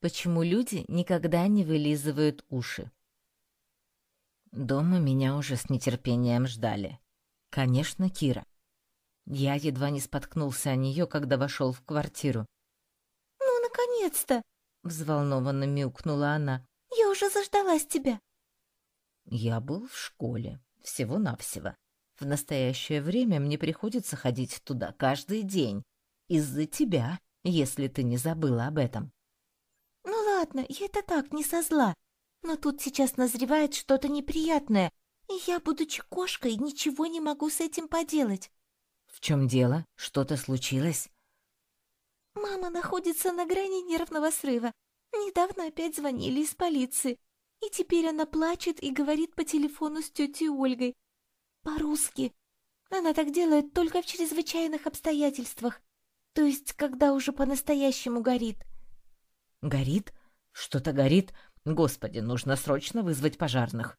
почему люди никогда не вылизывают уши. Дома меня уже с нетерпением ждали. Конечно, Кира. Я едва не споткнулся о нее, когда вошел в квартиру. «Ну, наконец-то!» — взволнованно мяукнула она. «Я уже заждалась тебя!» Я был в школе, всего-навсего. В настоящее время мне приходится ходить туда каждый день. Из-за тебя, если ты не забыла об этом. «Ну ладно, я это так, не со зла. Но тут сейчас назревает что-то неприятное, и я, будучи кошкой, ничего не могу с этим поделать. В чем дело? Что-то случилось? Мама находится на грани нервного срыва. Недавно опять звонили из полиции. И теперь она плачет и говорит по телефону с тетей Ольгой. По-русски. Она так делает только в чрезвычайных обстоятельствах. То есть, когда уже по-настоящему горит. Горит? Что-то горит? Господи, нужно срочно вызвать пожарных.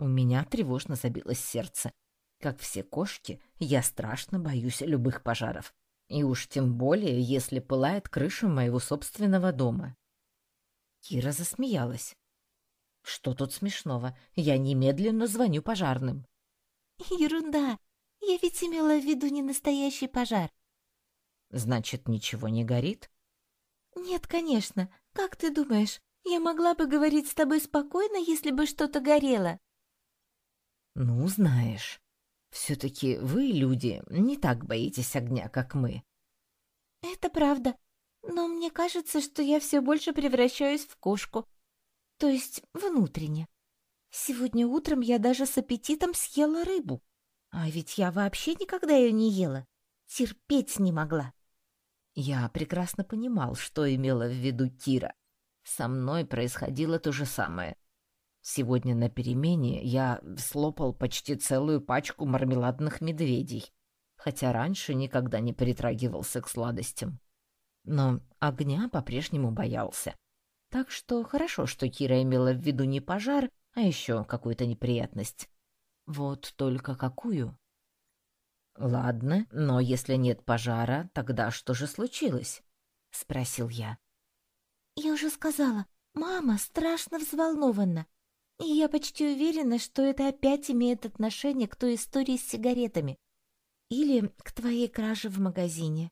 У меня тревожно забилось сердце. Как все кошки, я страшно боюсь любых пожаров. И уж тем более, если пылает крыша моего собственного дома. Кира засмеялась. Что тут смешного? Я немедленно звоню пожарным. Ерунда. Я ведь имела в виду не настоящий пожар. Значит, ничего не горит? Нет, конечно. Как ты думаешь, я могла бы говорить с тобой спокойно, если бы что-то горело? Ну, знаешь, все-таки вы, люди, не так боитесь огня, как мы. Это правда. Но мне кажется, что я все больше превращаюсь в кошку. То есть внутренне. Сегодня утром я даже с аппетитом съела рыбу. А ведь я вообще никогда ее не ела. Терпеть не могла. Я прекрасно понимал, что имела в виду Кира. Со мной происходило то же самое. Сегодня на перемене я слопал почти целую пачку мармеладных медведей, хотя раньше никогда не притрагивался к сладостям. Но огня по-прежнему боялся. Так что хорошо, что Кира имела в виду не пожар, а еще какую-то неприятность. Вот только какую? Ладно, но если нет пожара, тогда что же случилось? спросил я. Я уже сказала, мама страшно взволнована. И я почти уверена, что это опять имеет отношение к той истории с сигаретами. Или к твоей краже в магазине.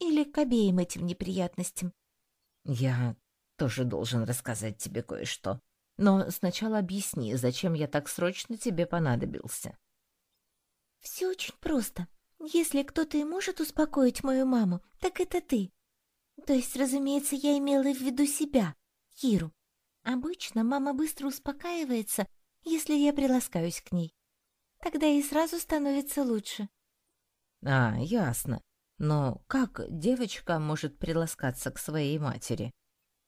Или к обеим этим неприятностям. Я тоже должен рассказать тебе кое-что. Но сначала объясни, зачем я так срочно тебе понадобился. Все очень просто. Если кто-то и может успокоить мою маму, так это ты. То есть, разумеется, я имела в виду себя, Киру. Обычно мама быстро успокаивается, если я приласкаюсь к ней. Тогда ей сразу становится лучше. А, ясно. Но как девочка может приласкаться к своей матери?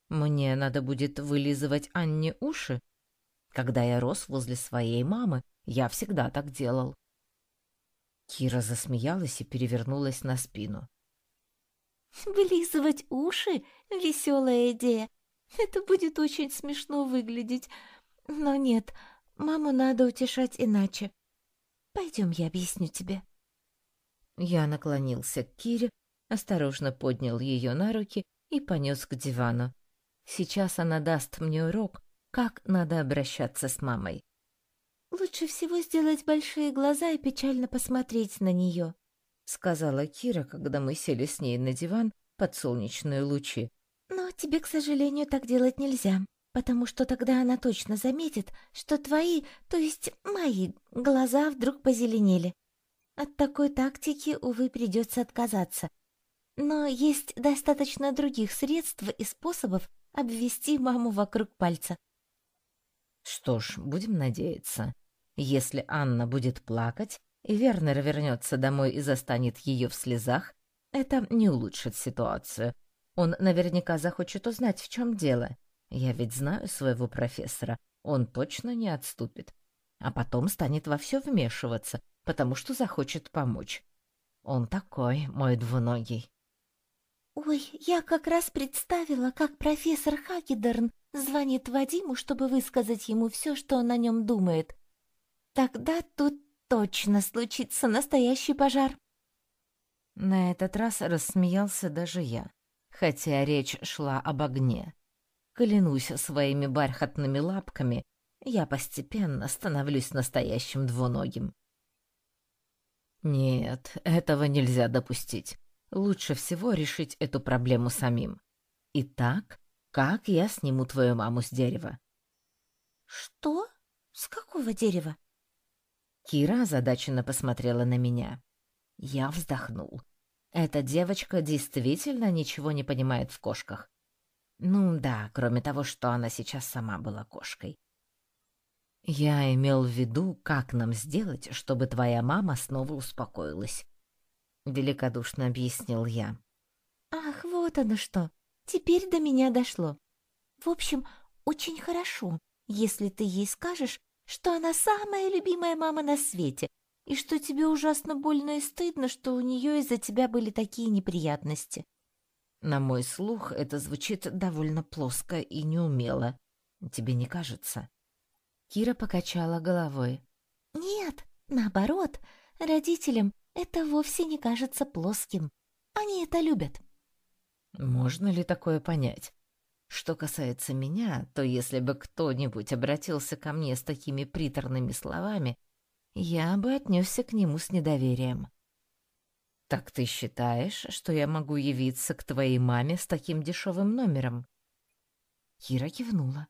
Мне надо будет вылизывать Анне уши? Когда я рос возле своей мамы, я всегда так делал. Кира засмеялась и перевернулась на спину. Вылизывать уши — веселая идея. Это будет очень смешно выглядеть. Но нет, маму надо утешать иначе. Пойдем, я объясню тебе. Я наклонился к Кире, осторожно поднял ее на руки и понес к дивану. Сейчас она даст мне урок, как надо обращаться с мамой. Лучше всего сделать большие глаза и печально посмотреть на нее сказала Кира, когда мы сели с ней на диван под солнечные лучи. Но тебе, к сожалению, так делать нельзя, потому что тогда она точно заметит, что твои, то есть мои, глаза вдруг позеленели. От такой тактики, увы, придется отказаться. Но есть достаточно других средств и способов обвести маму вокруг пальца. Что ж, будем надеяться. Если Анна будет плакать, и Вернер вернется домой и застанет ее в слезах, это не улучшит ситуацию. Он наверняка захочет узнать, в чем дело. Я ведь знаю своего профессора, он точно не отступит. А потом станет во все вмешиваться, потому что захочет помочь. Он такой, мой двуногий. Ой, я как раз представила, как профессор Хагедерн звонит Вадиму, чтобы высказать ему все, что он о нем думает. Тогда тут точно случится настоящий пожар. На этот раз рассмеялся даже я, хотя речь шла об огне. Клянусь своими бархатными лапками, я постепенно становлюсь настоящим двуногим. Нет, этого нельзя допустить. Лучше всего решить эту проблему самим. Итак, как я сниму твою маму с дерева? Что? С какого дерева? Кира озадаченно посмотрела на меня. Я вздохнул. Эта девочка действительно ничего не понимает в кошках. Ну да, кроме того, что она сейчас сама была кошкой. Я имел в виду, как нам сделать, чтобы твоя мама снова успокоилась. Великодушно объяснил я. Ах, вот оно что. Теперь до меня дошло. В общем, очень хорошо, если ты ей скажешь, что она самая любимая мама на свете, и что тебе ужасно больно и стыдно, что у нее из-за тебя были такие неприятности. На мой слух это звучит довольно плоско и неумело. Тебе не кажется? Кира покачала головой. Нет, наоборот, родителям это вовсе не кажется плоским. Они это любят. Можно ли такое понять? Что касается меня, то если бы кто-нибудь обратился ко мне с такими приторными словами, я бы отнесся к нему с недоверием. «Так ты считаешь, что я могу явиться к твоей маме с таким дешевым номером?» Кира кивнула.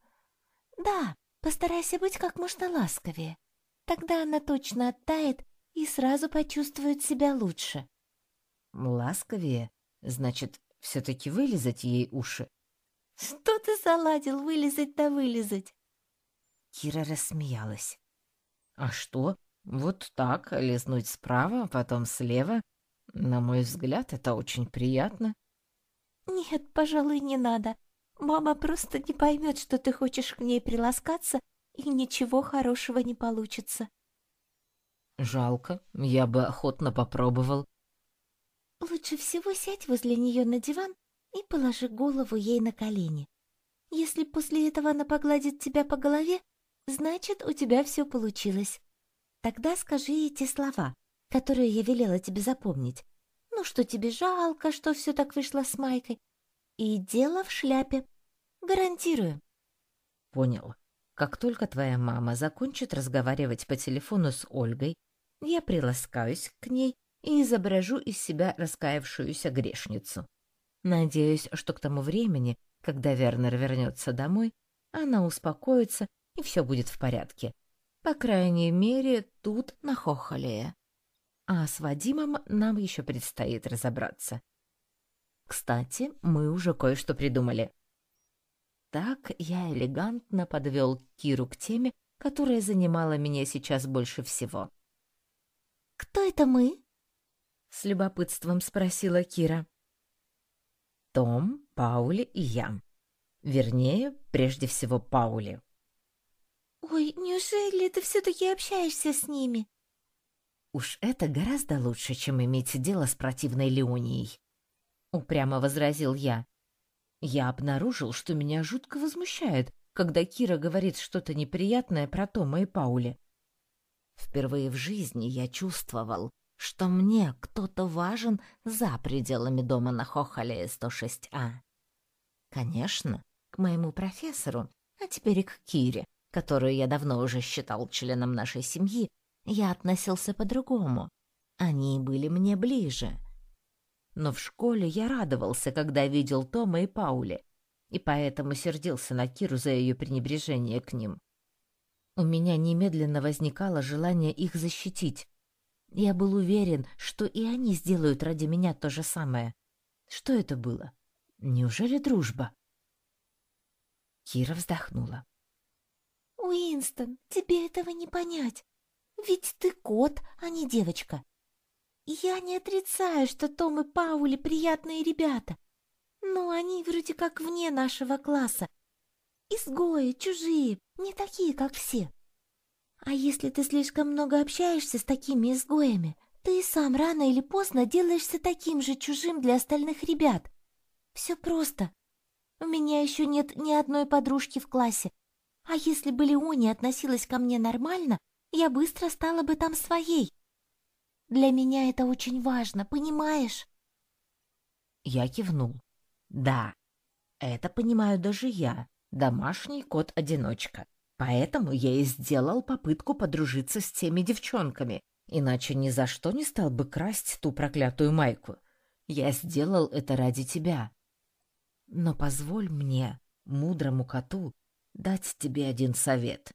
«Да, постарайся быть как можно ласковее. Тогда она точно оттает и сразу почувствует себя лучше». «Ласковее? Значит, все-таки вылезать ей уши?» «Что ты заладил вылезать да вылезать?» Кира рассмеялась. «А что? Вот так, лизнуть справа, потом слева, на мой взгляд, это очень приятно. Нет, пожалуй, не надо. Мама просто не поймет, что ты хочешь к ней приласкаться, и ничего хорошего не получится. Жалко, я бы охотно попробовал. Лучше всего сядь возле нее на диван и положи голову ей на колени. Если после этого она погладит тебя по голове, значит, у тебя все получилось. Тогда скажи эти слова которые я велела тебе запомнить. Ну, что тебе жалко, что все так вышло с Майкой. И дело в шляпе. Гарантирую. Понял. Как только твоя мама закончит разговаривать по телефону с Ольгой, я приласкаюсь к ней и изображу из себя раскаявшуюся грешницу. Надеюсь, что к тому времени, когда Вернер вернется домой, она успокоится и все будет в порядке. По крайней мере, тут на Хохолее а с Вадимом нам еще предстоит разобраться. Кстати, мы уже кое-что придумали. Так я элегантно подвел Киру к теме, которая занимала меня сейчас больше всего. «Кто это мы?» — с любопытством спросила Кира. «Том, Паули и я. Вернее, прежде всего, Паули». «Ой, неужели ты все-таки общаешься с ними?» Уж это гораздо лучше, чем иметь дело с противной Леонией. Упрямо возразил я. Я обнаружил, что меня жутко возмущает, когда Кира говорит что-то неприятное про Тома и Паули. Впервые в жизни я чувствовал, что мне кто-то важен за пределами дома на Хохоле 106А. Конечно, к моему профессору, а теперь и к Кире, которую я давно уже считал членом нашей семьи, я относился по-другому. Они были мне ближе. Но в школе я радовался, когда видел Тома и Паули, и поэтому сердился на Киру за ее пренебрежение к ним. У меня немедленно возникало желание их защитить. Я был уверен, что и они сделают ради меня то же самое. Что это было? Неужели дружба? Кира вздохнула. «Уинстон, тебе этого не понять. Ведь ты кот, а не девочка. Я не отрицаю, что Том и Паули приятные ребята, но они вроде как вне нашего класса. Изгои, чужие, не такие, как все. А если ты слишком много общаешься с такими изгоями, ты и сам рано или поздно делаешься таким же чужим для остальных ребят. Все просто. У меня еще нет ни одной подружки в классе. А если бы Леони относилась ко мне нормально, я быстро стала бы там своей. Для меня это очень важно, понимаешь?» Я кивнул. «Да, это понимаю даже я, домашний кот-одиночка. Поэтому я и сделал попытку подружиться с теми девчонками, иначе ни за что не стал бы красть ту проклятую майку. Я сделал это ради тебя. Но позволь мне, мудрому коту, дать тебе один совет.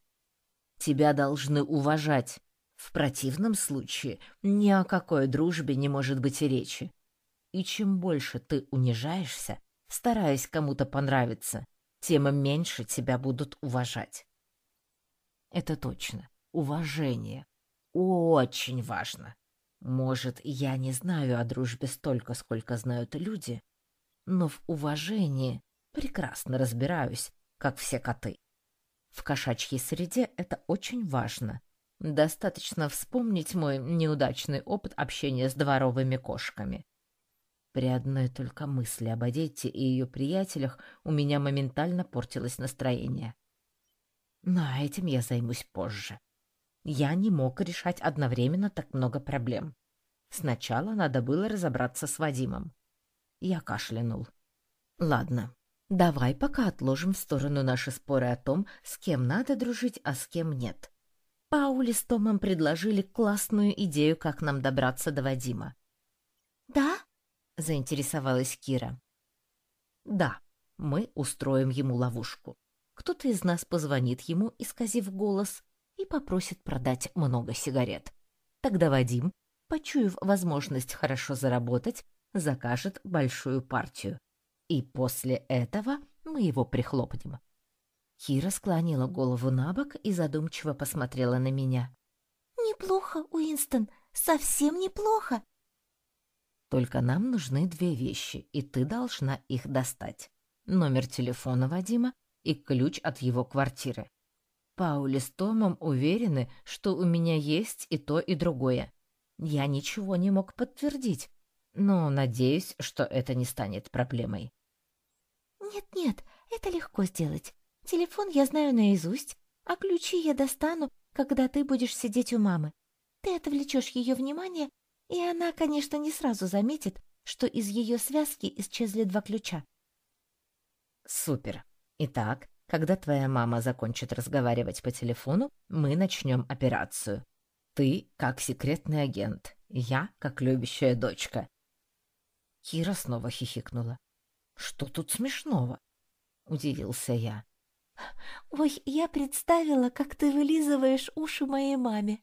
Тебя должны уважать. В противном случае ни о какой дружбе не может быть и речи. И чем больше ты унижаешься, стараясь кому-то понравиться, тем меньше тебя будут уважать. Это точно. Уважение. Очень важно. Может, я не знаю о дружбе столько, сколько знают люди, но в уважении прекрасно разбираюсь, как все коты. В кошачьей среде это очень важно. Достаточно вспомнить мой неудачный опыт общения с дворовыми кошками. При одной только мысли об Одетте и ее приятелях у меня моментально портилось настроение. Но этим я займусь позже. Я не мог решать одновременно так много проблем. Сначала надо было разобраться с Вадимом. Я кашлянул. Ладно, давай пока отложим в сторону наши споры о том, с кем надо дружить, а с кем нет. Паули с Томом предложили классную идею, как нам добраться до Вадима. «Да?» — заинтересовалась Кира. «Да, мы устроим ему ловушку кто-то из нас позвонит ему, исказив голос, и попросит продать много сигарет. Тогда Вадим, почуяв возможность хорошо заработать, закажет большую партию. И после этого мы его прихлопнем. Кира склонила голову на бок и задумчиво посмотрела на меня. «Неплохо, Уинстон, совсем неплохо!» «Только нам нужны две вещи, и ты должна их достать. Номер телефона Вадима и ключ от его квартиры. Паули с Томом уверены, что у меня есть и то, и другое. Я ничего не мог подтвердить, но надеюсь, что это не станет проблемой. «Нет-нет, это легко сделать. Телефон я знаю наизусть, а ключи я достану, когда ты будешь сидеть у мамы. Ты отвлечешь ее внимание, и она, конечно, не сразу заметит, что из ее связки исчезли два ключа». «Супер. Итак, когда твоя мама закончит разговаривать по телефону, мы начнем операцию. Ты как секретный агент, я как любящая дочка. Кира снова хихикнула. Что тут смешного? Удивился я. Ой, я представила, как ты вылизываешь уши моей маме.